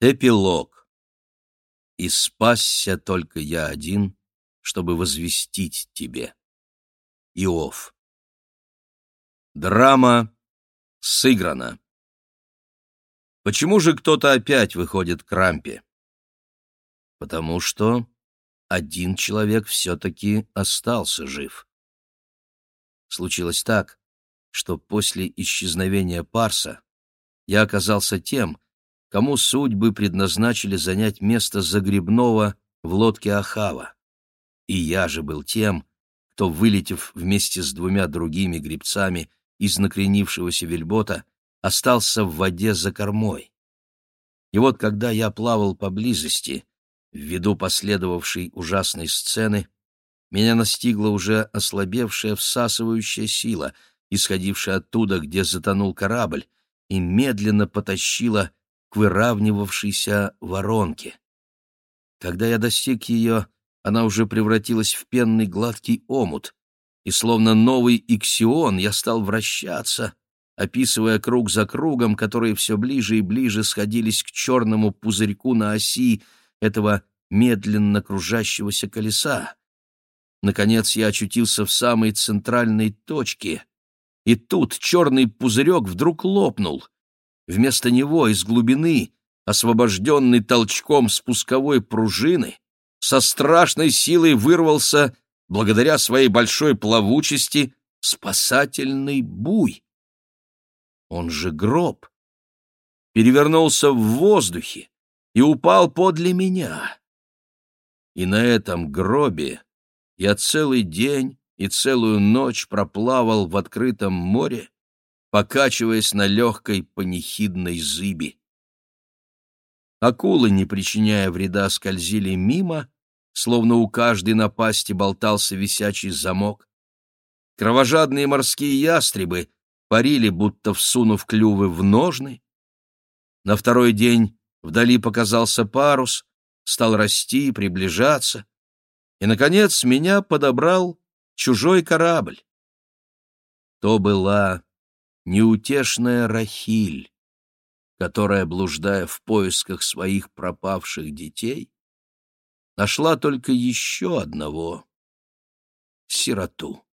Эпилог. И спасся только я один, чтобы возвестить тебе. Иов. Драма сыграна. Почему же кто-то опять выходит к рампе? Потому что один человек все-таки остался жив. Случилось так, что после исчезновения Парса я оказался тем, кому судьбы предназначили занять место загребного в лодке Ахава. И я же был тем, кто, вылетев вместе с двумя другими гребцами из накренившегося вельбота, остался в воде за кормой. И вот когда я плавал поблизости, ввиду последовавшей ужасной сцены, меня настигла уже ослабевшая всасывающая сила, исходившая оттуда, где затонул корабль, и медленно потащила к выравнивавшейся воронке. Когда я достиг ее, она уже превратилась в пенный гладкий омут, и словно новый иксион я стал вращаться, описывая круг за кругом, которые все ближе и ближе сходились к черному пузырьку на оси этого медленно кружащегося колеса. Наконец я очутился в самой центральной точке, и тут черный пузырек вдруг лопнул — Вместо него из глубины, освобожденный толчком спусковой пружины, со страшной силой вырвался, благодаря своей большой плавучести, спасательный буй. Он же гроб. Перевернулся в воздухе и упал подле меня. И на этом гробе я целый день и целую ночь проплавал в открытом море, покачиваясь на легкой панихидной зыби. Акулы, не причиняя вреда, скользили мимо, словно у каждой напасти болтался висячий замок. Кровожадные морские ястребы парили, будто всунув клювы в ножны. На второй день вдали показался парус, стал расти, приближаться, и, наконец, меня подобрал чужой корабль. То была неутешная Рахиль, которая, блуждая в поисках своих пропавших детей, нашла только еще одного — сироту.